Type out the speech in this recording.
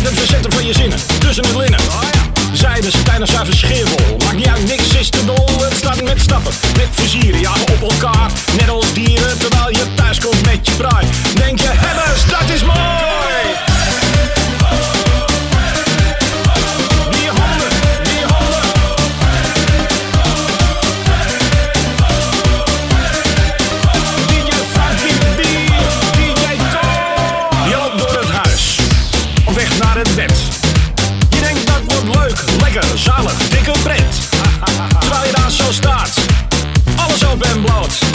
Met het verzetten van je zinnen, tussen het linnen. Oh ja. Zijden, haar of zuiver. Maakt niet uit, niks is te dol. Het staat met stappen, met versieren. Jagen op elkaar, net als dieren te Je denkt dat wordt leuk, lekker, zalig, dikke pret. Terwijl je daar zo staat, alles open en bloot.